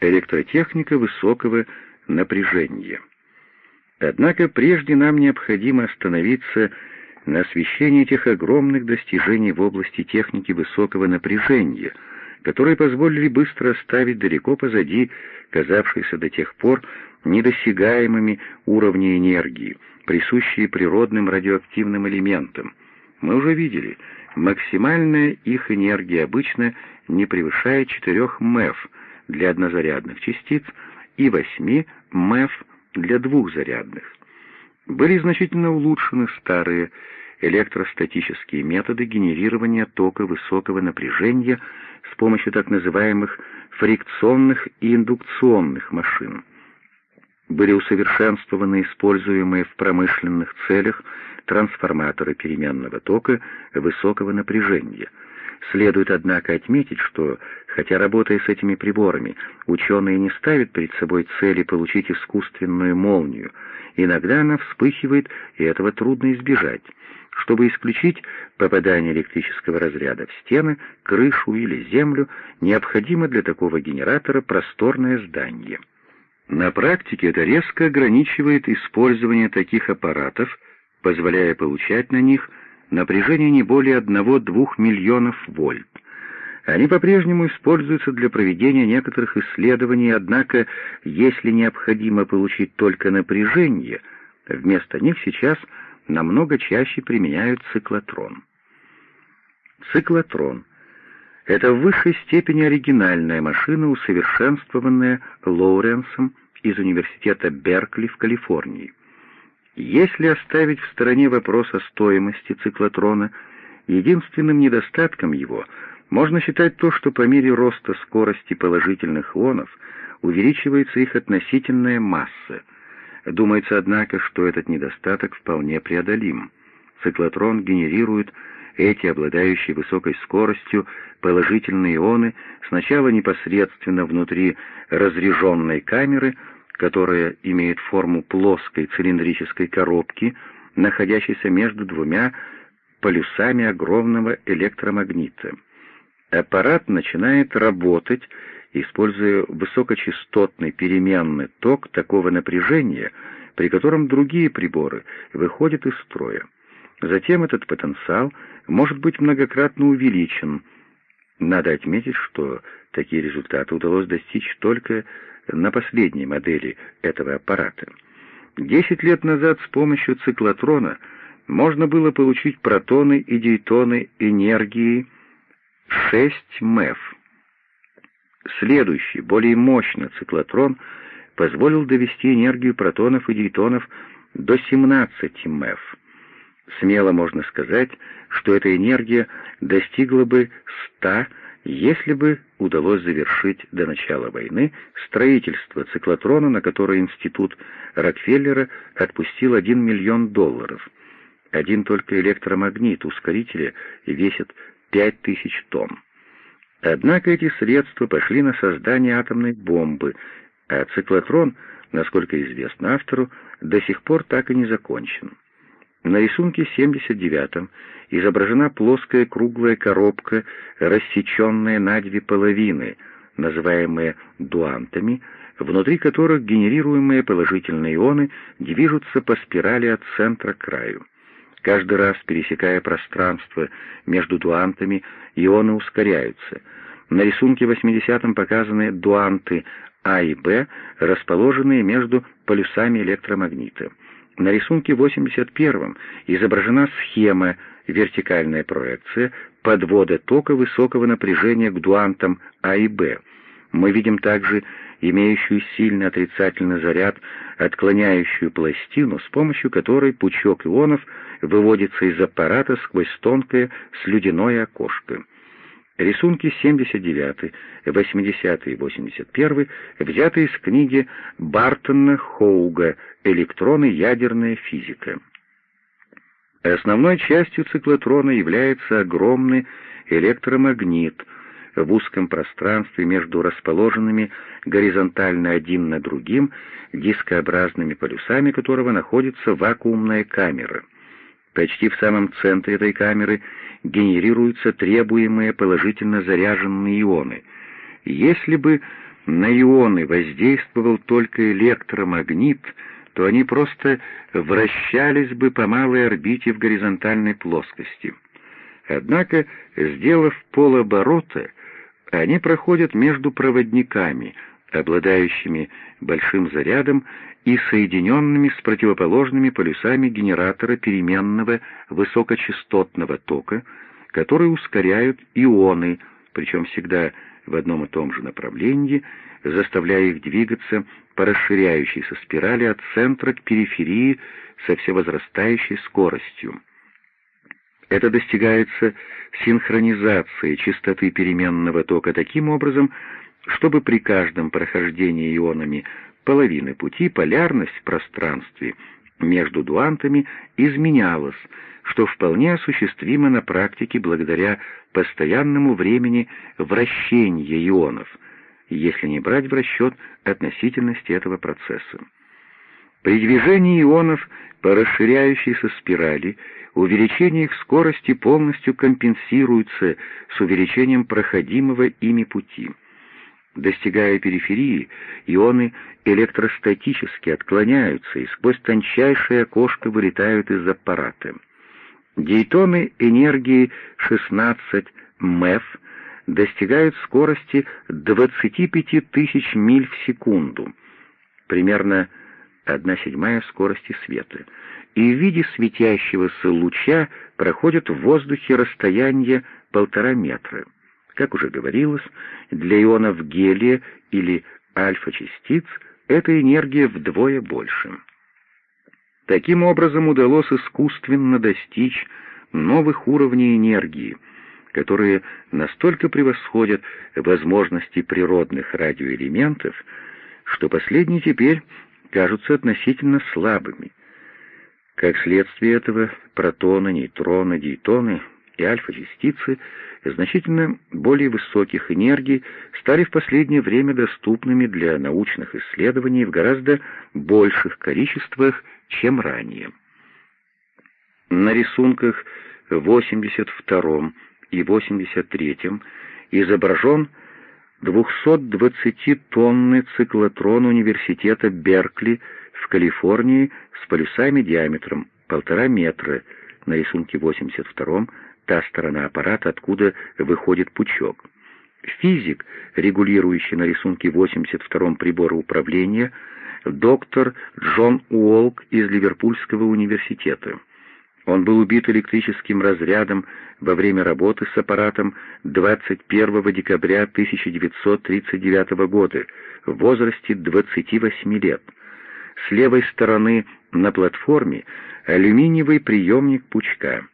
электротехника высокого напряжения. Однако прежде нам необходимо остановиться на освещении этих огромных достижений в области техники высокого напряжения, которые позволили быстро оставить далеко позади казавшиеся до тех пор недосягаемыми уровни энергии, присущие природным радиоактивным элементам. Мы уже видели, максимальная их энергия обычно не превышает 4 МЭФ для однозарядных частиц и 8 МЭФ для двухзарядных. Были значительно улучшены старые электростатические методы генерирования тока высокого напряжения с помощью так называемых фрикционных и индукционных машин. Были усовершенствованы используемые в промышленных целях трансформаторы переменного тока высокого напряжения. Следует, однако, отметить, что, хотя работая с этими приборами, ученые не ставят перед собой цели получить искусственную молнию, иногда она вспыхивает, и этого трудно избежать. Чтобы исключить попадание электрического разряда в стены, крышу или землю, необходимо для такого генератора просторное здание. На практике это резко ограничивает использование таких аппаратов, позволяя получать на них напряжение не более 1-2 миллионов вольт. Они по-прежнему используются для проведения некоторых исследований, однако, если необходимо получить только напряжение, вместо них сейчас намного чаще применяют циклотрон. Циклотрон — это в высшей степени оригинальная машина, усовершенствованная Лоуренсом из университета Беркли в Калифорнии. Если оставить в стороне вопрос о стоимости циклотрона, единственным недостатком его можно считать то, что по мере роста скорости положительных ионов увеличивается их относительная масса — Думается, однако, что этот недостаток вполне преодолим. Циклотрон генерирует эти, обладающие высокой скоростью, положительные ионы сначала непосредственно внутри разряженной камеры, которая имеет форму плоской цилиндрической коробки, находящейся между двумя полюсами огромного электромагнита. Аппарат начинает работать используя высокочастотный переменный ток такого напряжения, при котором другие приборы выходят из строя. Затем этот потенциал может быть многократно увеличен. Надо отметить, что такие результаты удалось достичь только на последней модели этого аппарата. Десять лет назад с помощью циклотрона можно было получить протоны и дейтоны энергии 6 МЭФ. Следующий, более мощный циклотрон позволил довести энергию протонов и дейтонов до 17 МЭФ. Смело можно сказать, что эта энергия достигла бы 100, если бы удалось завершить до начала войны строительство циклотрона, на которое институт Рокфеллера отпустил 1 миллион долларов. Один только электромагнит ускорителя весит 5000 тонн. Однако эти средства пошли на создание атомной бомбы, а циклотрон, насколько известно автору, до сих пор так и не закончен. На рисунке 79 изображена плоская круглая коробка, рассеченная на две половины, называемые дуантами, внутри которых генерируемые положительные ионы движутся по спирали от центра к краю. Каждый раз, пересекая пространство между дуантами, ионы ускоряются. На рисунке 80-м показаны дуанты А и Б, расположенные между полюсами электромагнита. На рисунке 81-м изображена схема, вертикальная проекция, подвода тока высокого напряжения к дуантам А и Б. Мы видим также имеющую сильный отрицательный заряд, отклоняющую пластину, с помощью которой пучок ионов выводится из аппарата сквозь тонкое слюдяное окошко. Рисунки 79, 80 и 81 взяты из книги Бартона Хоуга «Электроны. Ядерная физика». Основной частью циклотрона является огромный электромагнит в узком пространстве между расположенными горизонтально один на другим дискообразными полюсами которого находится вакуумная камера. Почти в самом центре этой камеры генерируются требуемые положительно заряженные ионы. Если бы на ионы воздействовал только электромагнит, то они просто вращались бы по малой орбите в горизонтальной плоскости. Однако, сделав полоборота, они проходят между проводниками, обладающими большим зарядом и соединенными с противоположными полюсами генератора переменного высокочастотного тока, которые ускоряют ионы, причем всегда в одном и том же направлении, заставляя их двигаться по расширяющейся спирали от центра к периферии со всевозрастающей скоростью. Это достигается синхронизацией частоты переменного тока таким образом, чтобы при каждом прохождении ионами половины пути полярность в пространстве между дуантами изменялась, что вполне осуществимо на практике благодаря постоянному времени вращения ионов, если не брать в расчет относительности этого процесса. При движении ионов по расширяющейся спирали увеличение их скорости полностью компенсируется с увеличением проходимого ими пути. Достигая периферии, ионы электростатически отклоняются и сквозь тончайшее окошко вылетают из аппарата. Дейтоны энергии 16 МЭФ достигают скорости 25 тысяч миль в секунду, примерно 1 седьмая скорости света, и в виде светящегося луча проходят в воздухе расстояние полтора метра. Как уже говорилось, для ионов гелия или альфа-частиц эта энергия вдвое больше. Таким образом удалось искусственно достичь новых уровней энергии, которые настолько превосходят возможности природных радиоэлементов, что последние теперь кажутся относительно слабыми. Как следствие этого, протоны, нейтроны, дейтоны и альфа-частицы значительно более высоких энергий стали в последнее время доступными для научных исследований в гораздо больших количествах, чем ранее. На рисунках 82 и 83 изображен 220-тонный циклотрон университета Беркли в Калифорнии с полюсами диаметром полтора метра, на рисунке 82 та сторона аппарата, откуда выходит пучок. Физик, регулирующий на рисунке 82 прибора управления, доктор Джон Уолк из Ливерпульского университета. Он был убит электрическим разрядом во время работы с аппаратом 21 декабря 1939 года в возрасте 28 лет. С левой стороны на платформе алюминиевый приемник пучка.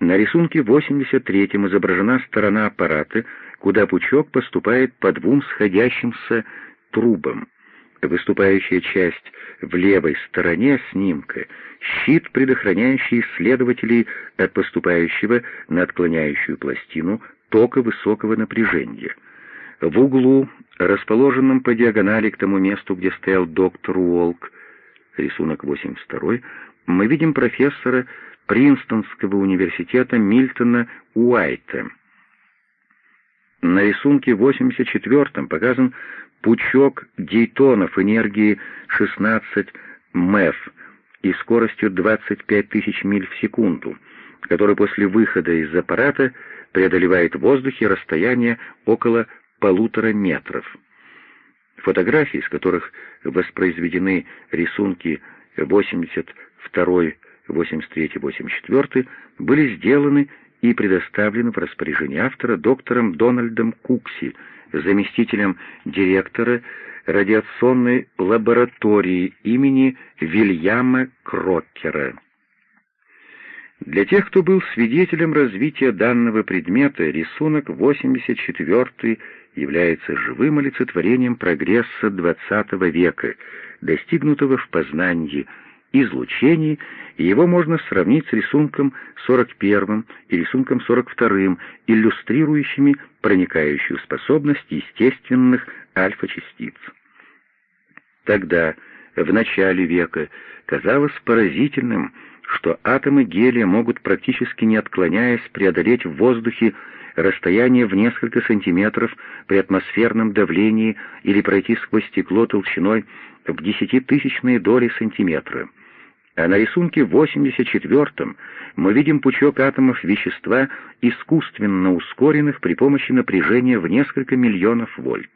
На рисунке 83-м изображена сторона аппарата, куда пучок поступает по двум сходящимся трубам. Выступающая часть в левой стороне снимка — щит, предохраняющий исследователей от поступающего на отклоняющую пластину тока высокого напряжения. В углу, расположенном по диагонали к тому месту, где стоял доктор Уолк, рисунок 82 мы видим профессора Принстонского университета Мильтона Уайта. На рисунке 84 показан пучок дейтонов энергии 16 МЭФ и скоростью 25 тысяч миль в секунду, который после выхода из аппарата преодолевает в воздухе расстояние около полутора метров. Фотографии, из которых воспроизведены рисунки 82, 83, 84, были сделаны и предоставлены в распоряжение автора доктором Дональдом Кукси, заместителем директора радиационной лаборатории имени Вильяма Кроккера. Для тех, кто был свидетелем развития данного предмета, рисунок 84 является живым олицетворением прогресса XX века, достигнутого в познании излучений, и его можно сравнить с рисунком 41 и рисунком 42, иллюстрирующими проникающую способность естественных альфа-частиц. Тогда, в начале века, казалось поразительным, что атомы гелия могут практически не отклоняясь преодолеть в воздухе расстояние в несколько сантиметров при атмосферном давлении или пройти сквозь стекло толщиной в десятитысячные доли сантиметра. А на рисунке 84-м мы видим пучок атомов вещества, искусственно ускоренных при помощи напряжения в несколько миллионов вольт.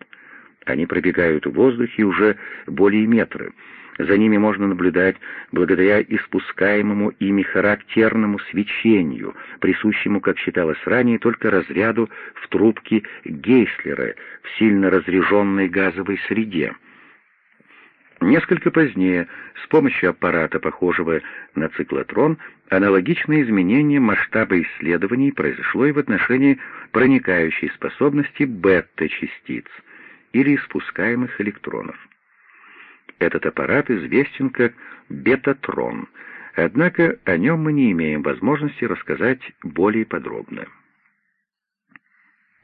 Они пробегают в воздухе уже более метра. За ними можно наблюдать благодаря испускаемому ими характерному свечению, присущему, как считалось ранее, только разряду в трубке Гейслера в сильно разряженной газовой среде. Несколько позднее, с помощью аппарата, похожего на циклотрон, аналогичное изменение масштаба исследований произошло и в отношении проникающей способности бета-частиц или испускаемых электронов. Этот аппарат известен как бетатрон, однако о нем мы не имеем возможности рассказать более подробно.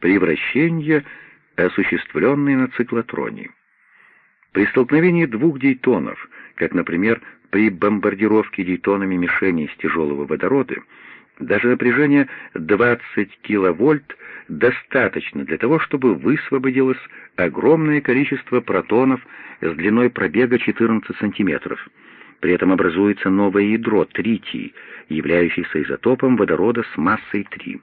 Превращение, осуществленное на циклотроне. При столкновении двух дейтонов, как, например, при бомбардировке дейтонами мишени из тяжелого водорода, даже напряжение 20 киловольт достаточно для того, чтобы высвободилось огромное количество протонов с длиной пробега 14 сантиметров. При этом образуется новое ядро, тритий, являющееся изотопом водорода с массой 3.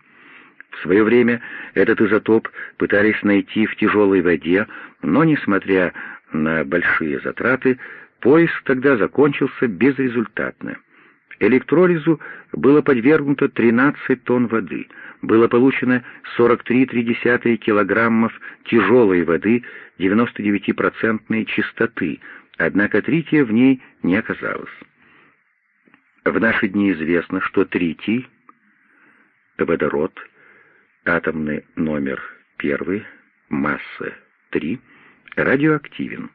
В свое время этот изотоп пытались найти в тяжелой воде, но, несмотря на большие затраты, поиск тогда закончился безрезультатно. Электролизу было подвергнуто 13 тонн воды, было получено 43,3 килограммов тяжелой воды 99% чистоты, однако трития в ней не оказалось. В наши дни известно, что тритий, водород, атомный номер 1, масса 3, радиоактивен.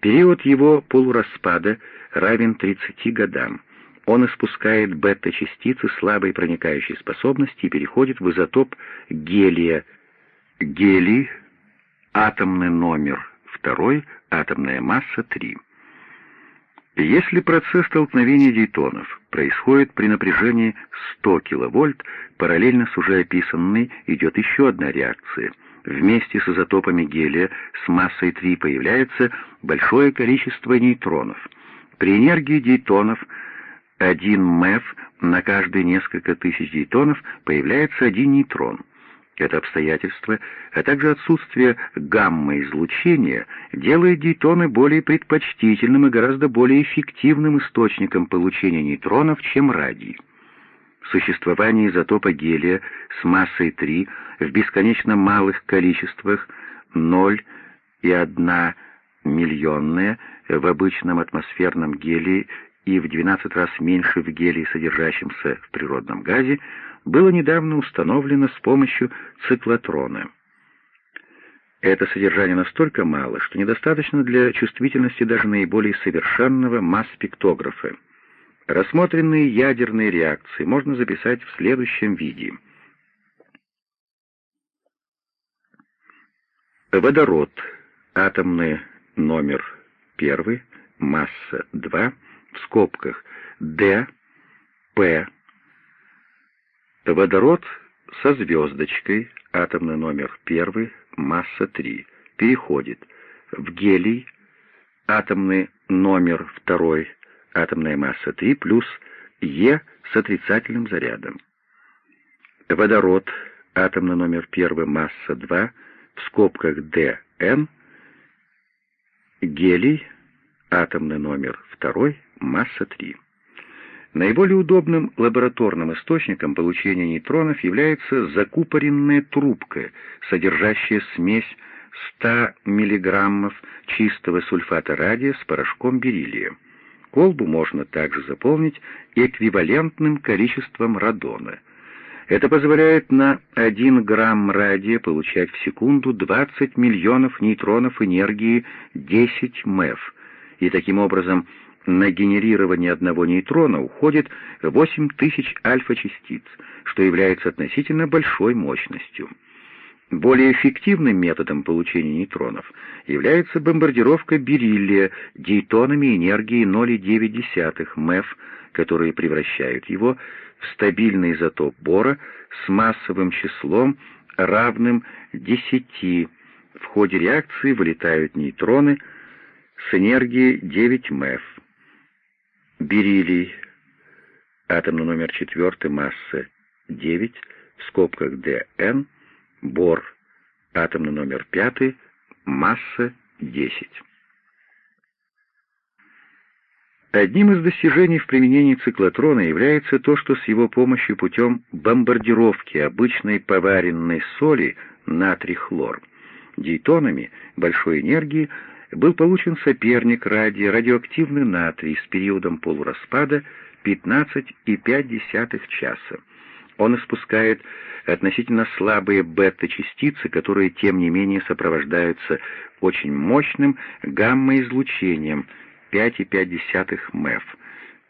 Период его полураспада равен 30 годам. Он испускает бета-частицы слабой проникающей способности и переходит в изотоп гелия. Гелий — атомный номер 2, атомная масса 3. Если процесс столкновения дейтонов происходит при напряжении 100 кВт, параллельно с уже описанной идет еще одна реакция — Вместе с изотопами гелия с массой 3 появляется большое количество нейтронов. При энергии дейтонов 1 МЭФ на каждые несколько тысяч дейтонов появляется один нейтрон. Это обстоятельство, а также отсутствие гамма-излучения делает дейтоны более предпочтительным и гораздо более эффективным источником получения нейтронов, чем радий. Существование изотопа гелия с массой 3 в бесконечно малых количествах 0 и 1 миллионная в обычном атмосферном гелии и в 12 раз меньше в гелии, содержащемся в природном газе, было недавно установлено с помощью циклотрона. Это содержание настолько мало, что недостаточно для чувствительности даже наиболее совершенного масс-спектографа. Рассмотренные ядерные реакции можно записать в следующем виде – Водород, атомный номер 1, масса 2, в скобках Д, П. Водород со звездочкой, атомный номер 1, масса 3, переходит в гелий, атомный номер 2, атомная масса 3, плюс Е с отрицательным зарядом. Водород, атомный номер 1, масса 2, в скобках ДН, гелий, атомный номер 2, масса 3. Наиболее удобным лабораторным источником получения нейтронов является закупоренная трубка, содержащая смесь 100 мг чистого сульфата радия с порошком бериллия. Колбу можно также заполнить эквивалентным количеством радона. Это позволяет на 1 грамм радия получать в секунду 20 миллионов нейтронов энергии 10 МЭФ, и таким образом на генерирование одного нейтрона уходит 8 тысяч альфа-частиц, что является относительно большой мощностью. Более эффективным методом получения нейтронов является бомбардировка бериллия дейтонами энергии 0,9 МЭФ, которые превращают его в стабильный изотоп бора с массовым числом равным 10. В ходе реакции вылетают нейтроны с энергией 9 МЭФ. Бериллий, атомный номер 4, масса 9, в скобках ДН, бор, атомный номер 5, масса 10. Одним из достижений в применении циклотрона является то, что с его помощью путем бомбардировки обычной поваренной соли натрий-хлор дейтонами большой энергии был получен соперник радия радиоактивный натрий с периодом полураспада 15,5 часа. Он испускает относительно слабые бета-частицы, которые, тем не менее, сопровождаются очень мощным гамма-излучением 5,5 МЭФ,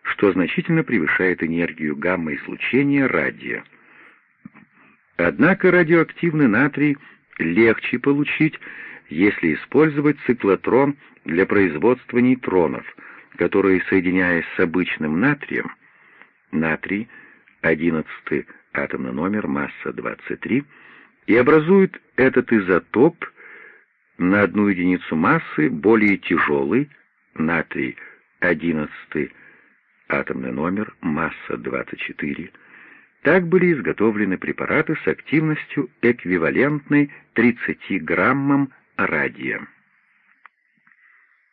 что значительно превышает энергию гамма-излучения радия. Однако радиоактивный натрий легче получить, если использовать циклотрон для производства нейтронов, которые, соединяясь с обычным натрием, натрий, 11 атомный номер, масса 23, и образуют этот изотоп на одну единицу массы более тяжелый, натрий 11 атомный номер, масса 24. Так были изготовлены препараты с активностью эквивалентной 30 граммам радия.